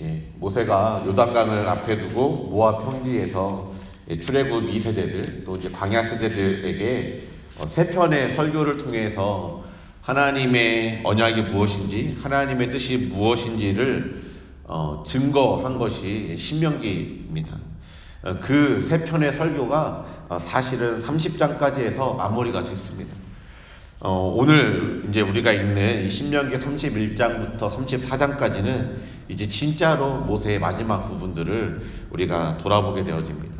예, 모세가 요단강을 앞에 두고 모압 평지에서 예, 출애굽 2세대들 또 이제 광야 세대들에게 어, 세 편의 설교를 통해서 하나님의 언약이 무엇인지 하나님의 뜻이 무엇인지를 어, 증거한 것이 신명기입니다. 어, 그세 편의 설교가 어, 사실은 30장까지 해서 마무리가 됐습니다. 어, 오늘 이제 우리가 읽는 이 신명기 31장부터 34장까지는 이제 진짜로 모세의 마지막 부분들을 우리가 돌아보게 되어집니다.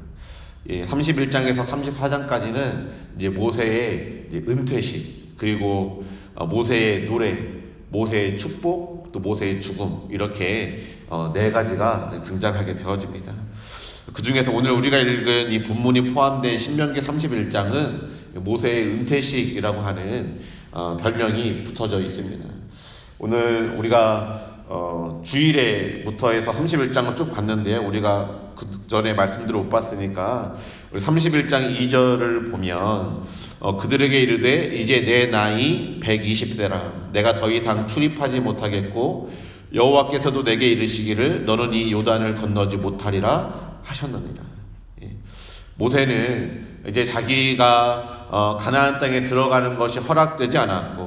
예, 31장에서 34장까지는 이제 모세의 은퇴식 그리고 어, 모세의 노래, 모세의 축복, 또 모세의 죽음 이렇게 어, 네 가지가 등장하게 되어집니다. 그 중에서 오늘 우리가 읽은 이 본문이 포함된 신명기 31장은 모세의 은퇴식이라고 하는 어, 별명이 붙어져 있습니다. 오늘 우리가 어, 주일에부터 해서 31장을 쭉 봤는데요. 우리가 그 전에 말씀들을 못 봤으니까 우리 31장 2절을 보면 어, 그들에게 이르되 이제 내 나이 120세라 내가 더 이상 출입하지 못하겠고 여호와께서도 내게 이르시기를 너는 이 요단을 건너지 못하리라 하셨느니라. 예. 모세는 이제 자기가 어, 가나안 땅에 들어가는 것이 허락되지 않았고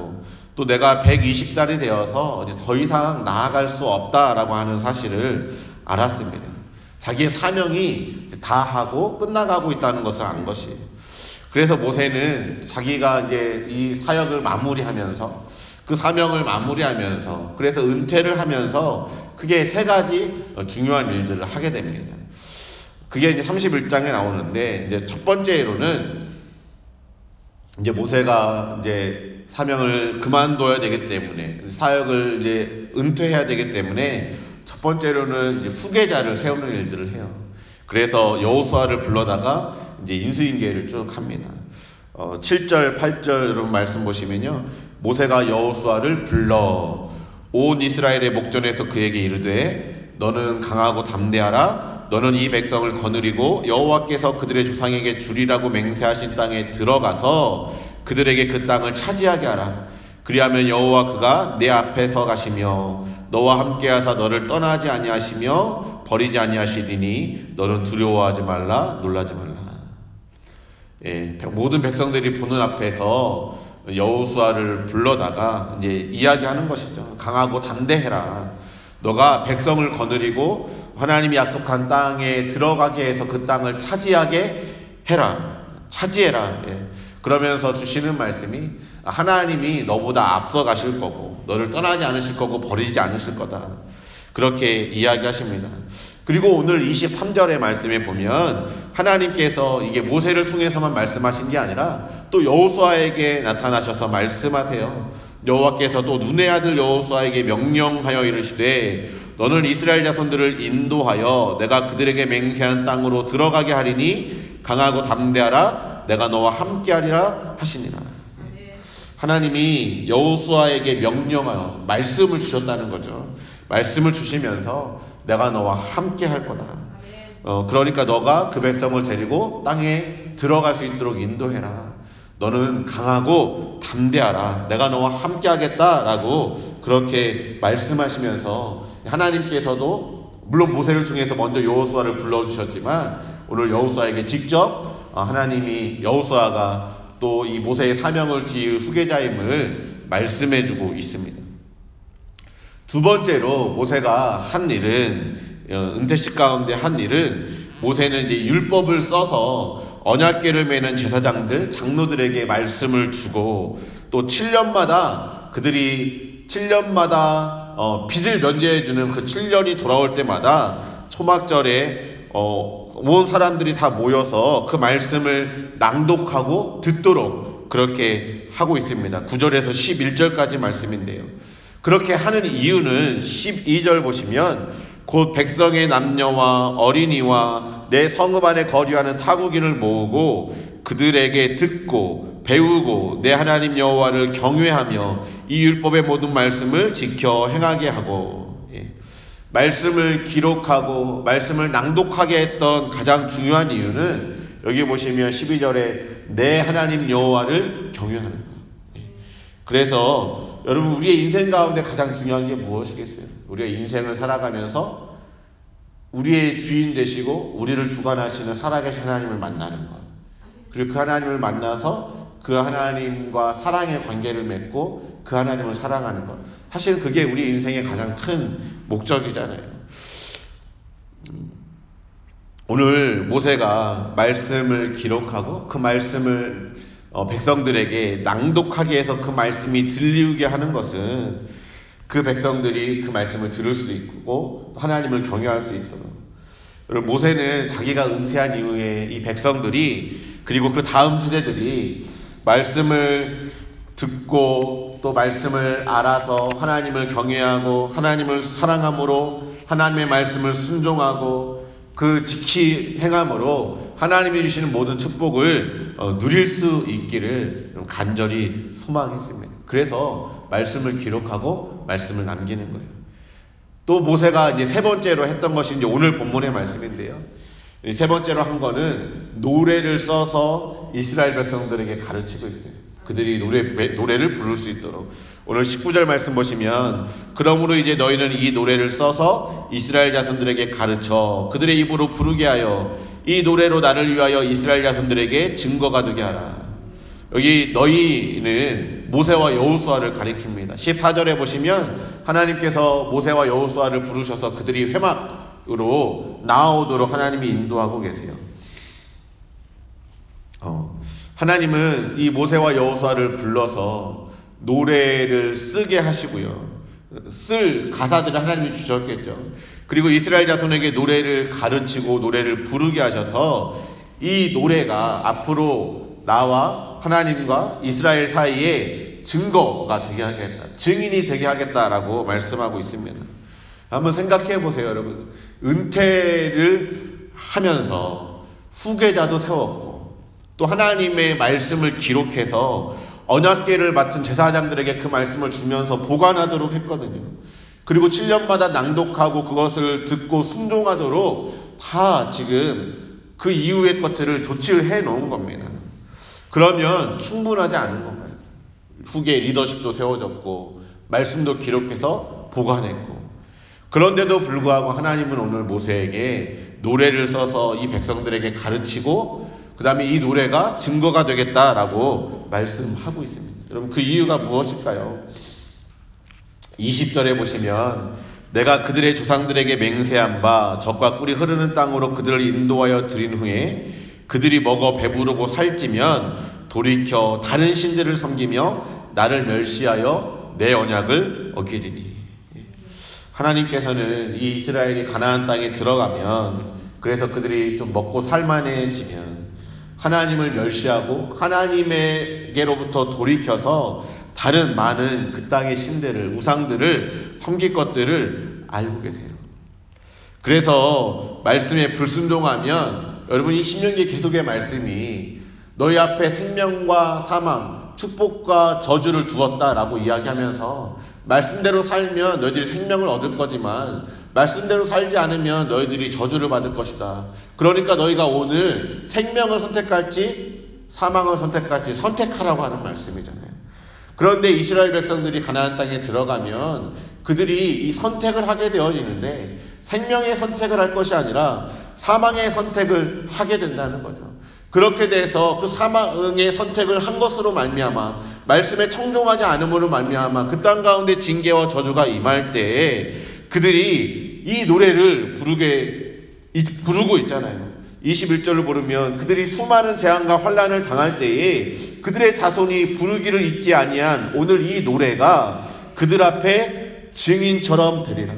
또 내가 120살이 되어서 이제 더 이상 나아갈 수 없다라고 하는 사실을 알았습니다. 자기의 사명이 다 하고 끝나가고 있다는 것을 안 것이. 그래서 모세는 자기가 이제 이 사역을 마무리하면서 그 사명을 마무리하면서 그래서 은퇴를 하면서 크게 세 가지 중요한 일들을 하게 됩니다. 그게 이제 31장에 나오는데 이제 첫 번째로는 이제 모세가 이제 사명을 그만둬야 되기 때문에 사역을 이제 은퇴해야 되기 때문에 첫 번째로는 이제 후계자를 세우는 일들을 해요. 그래서 여호수아를 불러다가 이제 인수인계를 쭉 합니다. 어, 7절, 8절 여러분 말씀 보시면요. 모세가 여호수아를 불러 온 이스라엘의 목전에서 그에게 이르되 너는 강하고 담대하라 너는 이 백성을 거느리고 여호와께서 그들의 조상에게 주리라고 맹세하신 땅에 들어가서 그들에게 그 땅을 차지하게 하라. 그리하면 여호와 그가 내 앞에서 가시며 너와 함께하사 너를 떠나지 아니하시며 버리지 아니하시리니 너는 두려워하지 말라 놀라지 말라. 예, 모든 백성들이 보는 앞에서 여호수아를 불러다가 이제 이야기하는 것이죠. 강하고 담대해라. 너가 백성을 거느리고 하나님이 약속한 땅에 들어가게 해서 그 땅을 차지하게 해라. 차지해라. 예. 그러면서 주시는 말씀이 하나님이 너보다 앞서 가실 거고 너를 떠나지 않으실 거고 버리지 않으실 거다. 그렇게 이야기하십니다. 그리고 오늘 23절의 말씀에 보면 하나님께서 이게 모세를 통해서만 말씀하신 게 아니라 또 여호수아에게 나타나셔서 말씀하세요. 여호와께서 또 눈의 아들 여호수아에게 명령하여 이르시되 너는 이스라엘 자손들을 인도하여 내가 그들에게 맹세한 땅으로 들어가게 하리니 강하고 담대하라 내가 너와 함께하리라 하시니라. 하나님이 여호수아에게 명령하여 말씀을 주셨다는 거죠. 말씀을 주시면서 내가 너와 함께 할 거다. 어, 그러니까 너가 그 백성을 데리고 땅에 들어갈 수 있도록 인도해라. 너는 강하고 담대하라. 내가 너와 함께 하겠다라고 그렇게 말씀하시면서 하나님께서도 물론 모세를 통해서 먼저 여호수아를 불러 주셨지만 오늘 여호수아에게 직접 어, 하나님이 여호수아가 또 이 모세의 사명을 지을 후계자임을 말씀해 주고 있습니다. 두 번째로 모세가 한 일은 어, 은퇴식 가운데 한 일은 모세는 이제 율법을 써서 언약궤를 매는 제사장들, 장로들에게 말씀을 주고 또 7년마다 그들이 7년마다 어, 빚을 면제해 주는 그 7년이 돌아올 때마다 초막절에 어, 온 사람들이 다 모여서 그 말씀을 낭독하고 듣도록 그렇게 하고 있습니다. 9절에서 11절까지 말씀인데요. 그렇게 하는 이유는 12절 보시면 곧 백성의 남녀와 어린이와 내 성읍 안에 거류하는 타국인을 모으고 그들에게 듣고 배우고 내 하나님 여호와를 경외하며 이 율법의 모든 말씀을 지켜 행하게 하고 예. 말씀을 기록하고 말씀을 낭독하게 했던 가장 중요한 이유는 여기 보시면 12절에 내 하나님 여호와를 경외하는. 예. 그래서 여러분 우리의 인생 가운데 가장 중요한 게 무엇이겠어요? 우리가 인생을 살아가면서 우리의 주인 되시고 우리를 주관하시는 살아계신 하나님을 만나는 것. 그리고 그 하나님을 만나서 그 하나님과 사랑의 관계를 맺고 그 하나님을 사랑하는 것. 사실 그게 우리 인생의 가장 큰 목적이잖아요. 음, 오늘 모세가 말씀을 기록하고 그 말씀을 어, 백성들에게 낭독하게 해서 그 말씀이 들리게 하는 것은 그 백성들이 그 말씀을 들을 수 있고 하나님을 경외할 수 있도록. 모세는 자기가 은퇴한 이후에 이 백성들이 그리고 그 다음 세대들이 말씀을 듣고 또 말씀을 알아서 하나님을 경외하고 하나님을 사랑함으로 하나님의 말씀을 순종하고 그 지키 행함으로 하나님이 주시는 모든 축복을 어, 누릴 수 있기를 간절히 소망했습니다. 그래서 말씀을 기록하고 말씀을 남기는 거예요. 또 모세가 이제 세 번째로 했던 것이 이제 오늘 본문의 말씀인데요. 세 번째로 한 거는 노래를 써서 이스라엘 백성들에게 가르치고 있어요. 그들이 노래, 노래를 부를 수 있도록. 오늘 19절 말씀 보시면, 그러므로 이제 너희는 이 노래를 써서 이스라엘 자손들에게 가르쳐 그들의 입으로 부르게 하여 이 노래로 나를 위하여 이스라엘 자손들에게 증거가 되게 하라. 여기 너희는 모세와 여호수아를 가리킵니다. 14절에 보시면 하나님께서 모세와 여호수아를 부르셔서 그들이 회막으로 나오도록 하나님이 인도하고 계세요. 어, 하나님은 이 모세와 여호수아를 불러서 노래를 쓰게 하시고요. 쓸 가사들을 하나님이 주셨겠죠. 그리고 이스라엘 자손에게 노래를 가르치고 노래를 부르게 하셔서 이 노래가 앞으로 나와 하나님과 이스라엘 사이에 증거가 되게 하겠다. 증인이 되게 하겠다라고 말씀하고 있습니다. 한번 생각해 보세요, 여러분. 은퇴를 하면서 후계자도 세웠고 또 하나님의 말씀을 기록해서 언약계를 맡은 제사장들에게 그 말씀을 주면서 보관하도록 했거든요. 그리고 7년마다 낭독하고 그것을 듣고 순종하도록 다 지금 그 이후의 것들을 조치를 해 놓은 겁니다. 그러면 충분하지 않은 건가요? 후계 리더십도 세워졌고, 말씀도 기록해서 보관했고, 그런데도 불구하고 하나님은 오늘 모세에게 노래를 써서 이 백성들에게 가르치고 그 다음에 이 노래가 증거가 되겠다라고 말씀하고 있습니다. 여러분 그 이유가 무엇일까요? 20절에 보시면 내가 그들의 조상들에게 맹세한 바 적과 꿀이 흐르는 땅으로 그들을 인도하여 드린 후에 그들이 먹어 배부르고 살찌면 돌이켜 다른 신들을 섬기며 나를 멸시하여 내 언약을 어기리니 하나님께서는 이 이스라엘이 가나안 땅에 들어가면 그래서 그들이 좀 먹고 살만해지면 하나님을 멸시하고 하나님에게로부터 돌이켜서 다른 많은 그 땅의 신들을 우상들을 섬길 것들을 알고 계세요. 그래서 말씀에 불순종하면 여러분 이 신명기 계속의 말씀이 너희 앞에 생명과 사망, 축복과 저주를 두었다라고 이야기하면서 말씀대로 살면 너희들이 생명을 얻을 거지만 말씀대로 살지 않으면 너희들이 저주를 받을 것이다. 그러니까 너희가 오늘 생명을 선택할지 사망을 선택할지 선택하라고 하는 말씀이잖아요. 그런데 이스라엘 백성들이 가나안 땅에 들어가면 그들이 이 선택을 하게 되어지는데 생명의 선택을 할 것이 아니라 사망의 선택을 하게 된다는 거죠. 그렇게 돼서 그 사망의 선택을 한 것으로 말미암아 말씀에 청종하지 않음으로 말미암아 그 땅 가운데 징계와 저주가 임할 때에 그들이 이 노래를 부르게 부르고 있잖아요. 21절을 보면 그들이 수많은 재앙과 환란을 당할 때에 그들의 자손이 부르기를 잊지 아니한 오늘 이 노래가 그들 앞에 증인처럼 되리라.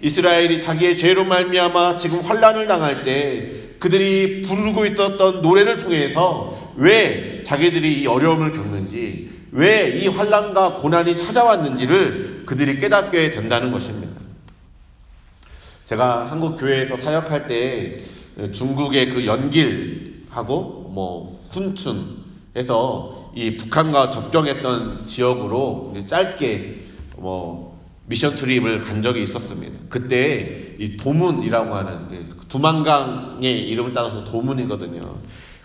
이스라엘이 자기의 죄로 말미암아 지금 환란을 당할 때 그들이 부르고 있었던 노래를 통해서 왜 자기들이 이 어려움을 겪는지 왜 이 환란과 고난이 찾아왔는지를 그들이 깨닫게 된다는 것입니다. 제가 한국 교회에서 사역할 때 중국의 그 연길하고 뭐 훈춘해서 이 북한과 접경했던 지역으로 짧게 뭐 미션 트립을 간 적이 있었습니다. 그때 이 도문이라고 하는 두만강의 이름을 따라서 도문이거든요.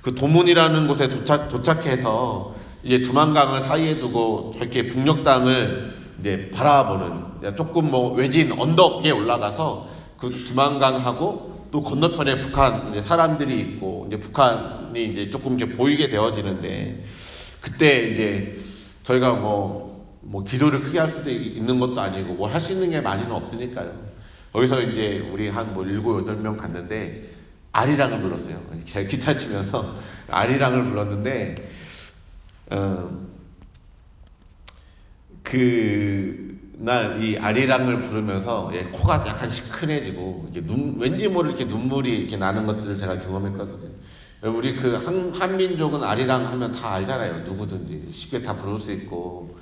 그 도문이라는 곳에 도착 도착해서 이제 두만강을 사이에 두고 저렇게 북녘 땅을 이제 바라보는 조금 뭐 외진 언덕에 올라가서 그 두만강하고 또 건너편에 북한 사람들이 있고 이제 북한이 이제 조금 이제 보이게 되어지는데 그때 이제 저희가 뭐, 뭐 기도를 크게 할 수도 있는 것도 아니고 뭐 할 수 있는 게 많이는 없으니까요. 거기서 이제 우리 한뭐 일곱 여덟 명 갔는데 아리랑을 불렀어요. 제가 기타 치면서 아리랑을 불렀는데 어, 그 날 이 아리랑을 부르면서 예, 코가 약간 시큰해지고 이게 눈, 왠지 모를 이렇게 눈물이 이렇게 나는 것들을 제가 경험했거든요. 우리 그 한, 한민족은 아리랑 하면 다 알잖아요. 누구든지 쉽게 다 부를 수 있고.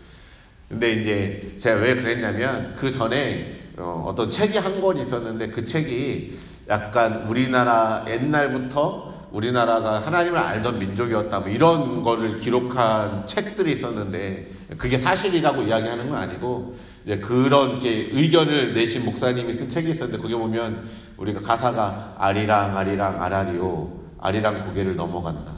근데 이제 제가 왜 그랬냐면 그 전에 어, 어떤 책이 한 권 있었는데 그 책이 약간 우리나라 옛날부터 우리나라가 하나님을 알던 민족이었다 뭐 이런 거를 기록한 책들이 있었는데 그게 사실이라고 이야기하는 건 아니고 이제 그런 게 의견을 내신 목사님이 쓴 책이 있었는데 거기 보면 우리가 가사가 아리랑 아리랑 아라리오 아리랑 고개를 넘어간다.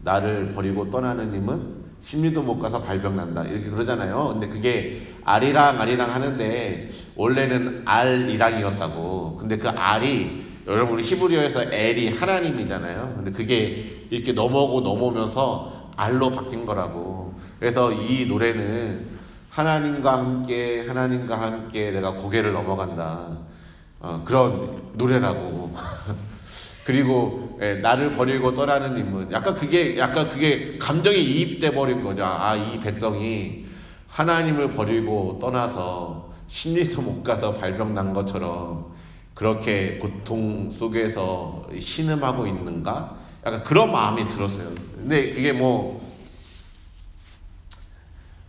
나를 버리고 떠나는 님은 심리도 못 가서 발병난다. 이렇게 그러잖아요. 근데 그게 아리랑 아리랑 하는데 원래는 알이랑이었다고. 근데 그 알이 여러분 히브리어에서 엘이 하나님이잖아요. 근데 그게 이렇게 넘어오고 넘어오면서 알로 바뀐 거라고. 그래서 이 노래는 하나님과 함께 하나님과 함께 내가 고개를 넘어간다. 어, 그런 노래라고. 그리고 예, 나를 버리고 떠나는 님은 약간 그게 약간 그게 감정이 이입돼 버린 거죠. 아 이 백성이 하나님을 버리고 떠나서 심리도 못 가서 발병 난 것처럼 그렇게 고통 속에서 신음하고 있는가? 약간 그런 마음이 들었어요. 근데 그게 뭐,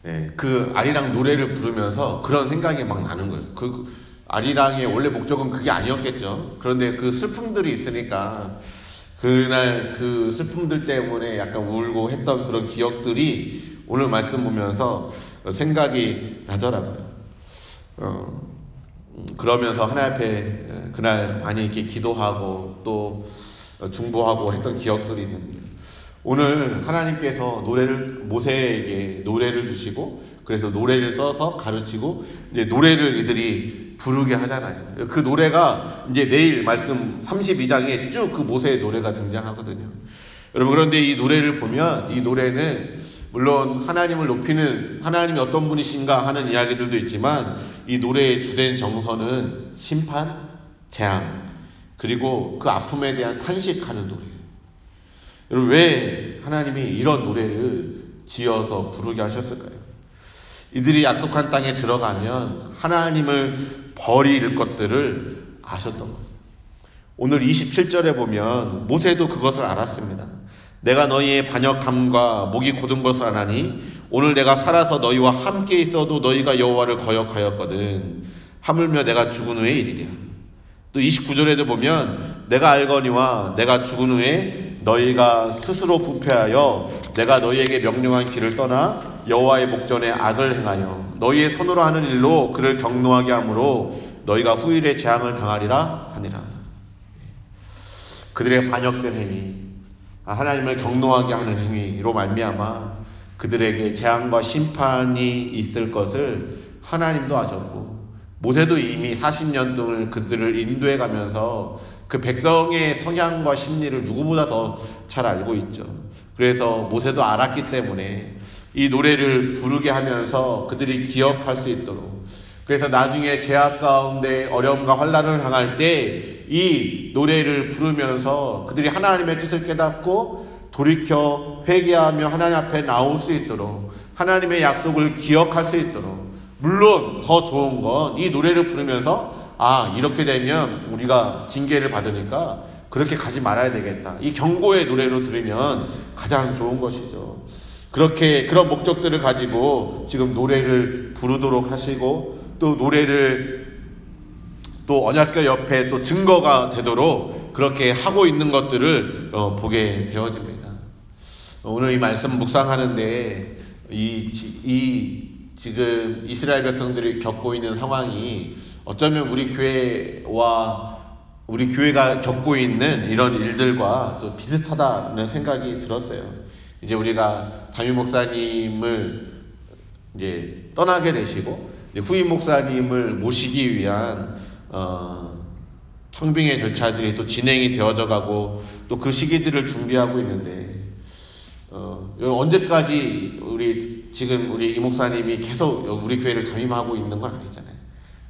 예, 그 아리랑 노래를 부르면서 그런 생각이 막 나는 거예요. 그 아리랑의 원래 목적은 그게 아니었겠죠. 그런데 그 슬픔들이 있으니까 그날 그 슬픔들 때문에 약간 울고 했던 그런 기억들이 오늘 말씀 보면서 생각이 나더라고요. 어, 그러면서 하나님 앞에 그날 많이 이렇게 기도하고 또 중보하고 했던 기억들이 있는데 오늘 하나님께서 노래를 모세에게 노래를 주시고 그래서 노래를 써서 가르치고 이제 노래를 이들이 부르게 하잖아요. 그 노래가 이제 내일 말씀 32장에 쭉 그 모세의 노래가 등장하거든요. 여러분 그런데 이 노래를 보면 이 노래는 물론 하나님을 높이는 하나님이 어떤 분이신가 하는 이야기들도 있지만 이 노래의 주된 정서는 심판, 재앙, 그리고 그 아픔에 대한 탄식하는 노래예요. 여러분 왜 하나님이 이런 노래를 지어서 부르게 하셨을까요? 이들이 약속한 땅에 들어가면 하나님을 버릴 것들을 아셨던 거예요. 오늘 27절에 보면 모세도 그것을 알았습니다. 내가 너희의 반역함과 목이 곧은 것을 아나니 오늘 내가 살아서 너희와 함께 있어도 너희가 여호와를 거역하였거든 하물며 내가 죽은 후의 일이랴. 또 29절에도 보면 내가 알거니와 내가 죽은 후에 너희가 스스로 부패하여 내가 너희에게 명령한 길을 떠나 여호와의 목전에 악을 행하여 너희의 손으로 하는 일로 그를 경노하게 하므로 너희가 후일의 재앙을 당하리라 하니라. 그들의 반역된 행위 아, 하나님을 경노하게 하는 행위로 말미암아 그들에게 재앙과 심판이 있을 것을 하나님도 아셨고 모세도 이미 40년 동안 그들을 인도해 가면서 그 백성의 성향과 심리를 누구보다 더 잘 알고 있죠. 그래서 모세도 알았기 때문에 이 노래를 부르게 하면서 그들이 기억할 수 있도록 그래서 나중에 제약 가운데 어려움과 환란을 당할 때 이 노래를 부르면서 그들이 하나님의 뜻을 깨닫고 돌이켜 회개하며 하나님 앞에 나올 수 있도록 하나님의 약속을 기억할 수 있도록 물론 더 좋은 건 이 노래를 부르면서 아 이렇게 되면 우리가 징계를 받으니까 그렇게 가지 말아야 되겠다. 이 경고의 노래로 들으면 가장 좋은 것이죠. 그렇게 그런 목적들을 가지고 지금 노래를 부르도록 하시고 또 노래를 또 언약교 옆에 또 증거가 되도록 그렇게 하고 있는 것들을 어, 보게 되어집니다. 오늘 이 말씀 묵상하는데 이, 이 지금 이스라엘 백성들이 겪고 있는 상황이 어쩌면 우리 교회와 우리 교회가 겪고 있는 이런 일들과 또 비슷하다는 생각이 들었어요. 이제 우리가 담임 목사님을 이제 떠나게 되시고 후임 목사님을 모시기 위한 어, 청빙의 절차들이 또 진행이 되어져 가고 또 그 시기들을 준비하고 있는데 어, 언제까지 우리 지금 우리 이 목사님이 계속 우리 교회를 담임하고 있는 건 아니잖아요.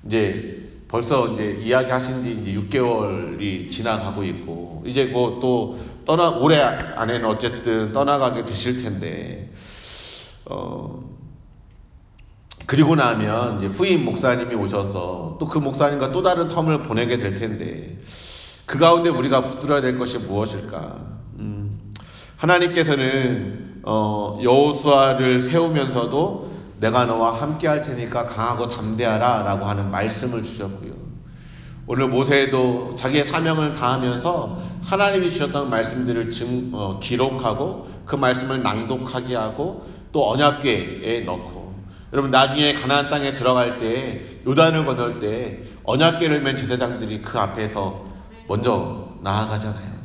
이제 벌써 이제 이야기하신 지 이제 6개월이 지나가고 있고 이제 뭐 또 떠나 올해 안에는 어쨌든 떠나가게 되실 텐데 어 그리고 나면 이제 후임 목사님이 오셔서 또 그 목사님과 또 다른 텀을 보내게 될 텐데 그 가운데 우리가 붙들어야 될 것이 무엇일까? 음, 하나님께서는 어, 여호수아를 세우면서도 내가 너와 함께 할 테니까 강하고 담대하라 라고 하는 말씀을 주셨고요. 오늘 모세도 자기의 사명을 다하면서 하나님이 주셨던 말씀들을 증, 어, 기록하고 그 말씀을 낭독하게 하고 또 언약궤에 넣고 여러분 나중에 가나안 땅에 들어갈 때 요단을 건널 때 언약궤를 맨 제사장들이 그 앞에서 먼저 나아가잖아요.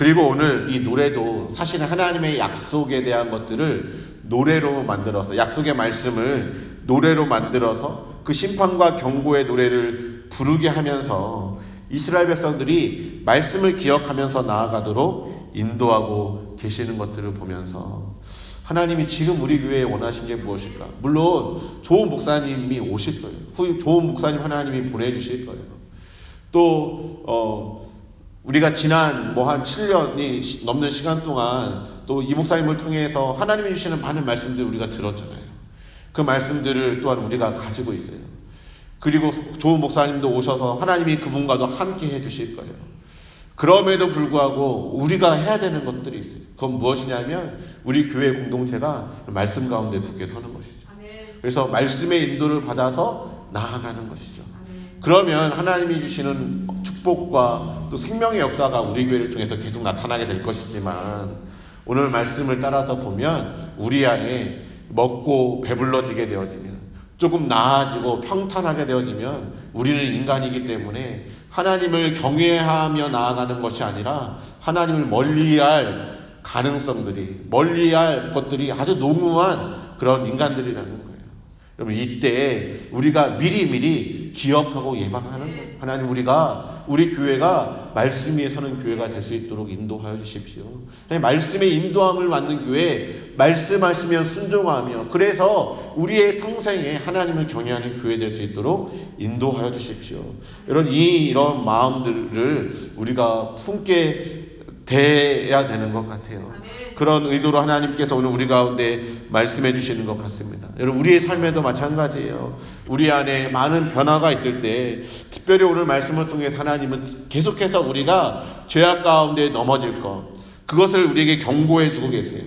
그리고 오늘 이 노래도 사실 하나님의 약속에 대한 것들을 노래로 만들어서 약속의 말씀을 노래로 만들어서 그 심판과 경고의 노래를 부르게 하면서 이스라엘 백성들이 말씀을 기억하면서 나아가도록 인도하고 계시는 것들을 보면서 하나님이 지금 우리 교회에 원하신 게 무엇일까? 물론 좋은 목사님이 오실 거예요. 후 좋은 목사님 하나님이 보내주실 거예요. 또 어, 우리가 지난 뭐 한 7년이 넘는 시간 동안 또 이 목사님을 통해서 하나님이 주시는 많은 말씀들 우리가 들었잖아요. 그 말씀들을 또한 우리가 가지고 있어요. 그리고 좋은 목사님도 오셔서 하나님이 그분과도 함께 해 주실 거예요. 그럼에도 불구하고 우리가 해야 되는 것들이 있어요. 그건 무엇이냐면 우리 교회 공동체가 말씀 가운데 굳게 서는 것이죠. 그래서 말씀의 인도를 받아서 나아가는 것이죠. 그러면 하나님이 주시는 축복과 또 생명의 역사가 우리 교회를 통해서 계속 나타나게 될 것이지만 오늘 말씀을 따라서 보면 우리 안에 먹고 배불러지게 되어지면 조금 나아지고 평탄하게 되어지면 우리는 인간이기 때문에 하나님을 경외하며 나아가는 것이 아니라 하나님을 멀리할 가능성들이 멀리할 것들이 아주 농후한 그런 인간들이라는 거예요. 여러분 이때 우리가 미리미리 기억하고 예방하는 거예요. 하나님 우리가 우리 교회가 말씀 위에 서는 교회가 될 수 있도록 인도하여 주십시오. 말씀의 인도함을 받는 교회, 말씀하시면 순종하며 그래서 우리의 평생에 하나님을 경외하는 교회 될 수 있도록 인도하여 주십시오. 여러분 이 이런 마음들을 우리가 품게 돼야 되는 것 같아요. 그런 의도로 하나님께서 오늘 우리 가운데 말씀해 주시는 것 같습니다. 여러분, 우리의 삶에도 마찬가지예요. 우리 안에 많은 변화가 있을 때, 특별히 오늘 말씀을 통해 하나님은 계속해서 우리가 죄악 가운데 넘어질 것, 그것을 우리에게 경고해 주고 계세요.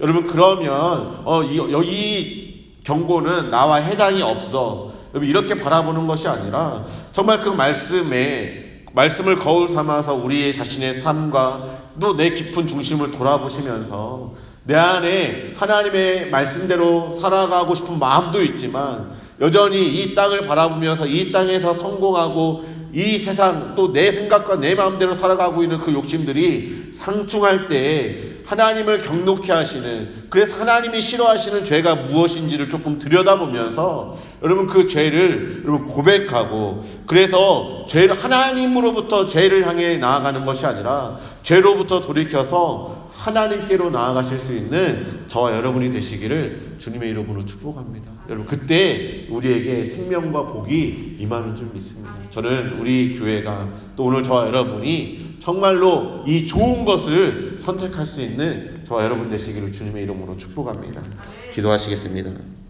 여러분, 그러면, 어, 이, 이 경고는 나와 해당이 없어. 여러분, 이렇게 바라보는 것이 아니라, 정말 그 말씀에, 말씀을 거울 삼아서 우리의 자신의 삶과 또 내 깊은 중심을 돌아보시면서 내 안에 하나님의 말씀대로 살아가고 싶은 마음도 있지만 여전히 이 땅을 바라보면서 이 땅에서 성공하고 이 세상 또 내 생각과 내 마음대로 살아가고 있는 그 욕심들이 상충할 때 하나님을 경록케 하시는 그래서 하나님이 싫어하시는 죄가 무엇인지를 조금 들여다보면서 여러분 그 죄를 여러분 고백하고 그래서 죄를 하나님으로부터 죄를 향해 나아가는 것이 아니라 죄로부터 돌이켜서 하나님께로 나아가실 수 있는 저와 여러분이 되시기를 주님의 이름으로 축복합니다. 여러분 그때 우리에게 생명과 복이 임하는 줄 믿습니다. 저는 우리 교회가 또 오늘 저와 여러분이 정말로 이 좋은 것을 선택할 수 있는 저와 여러분 되시기를 주님의 이름으로 축복합니다. 기도하시겠습니다.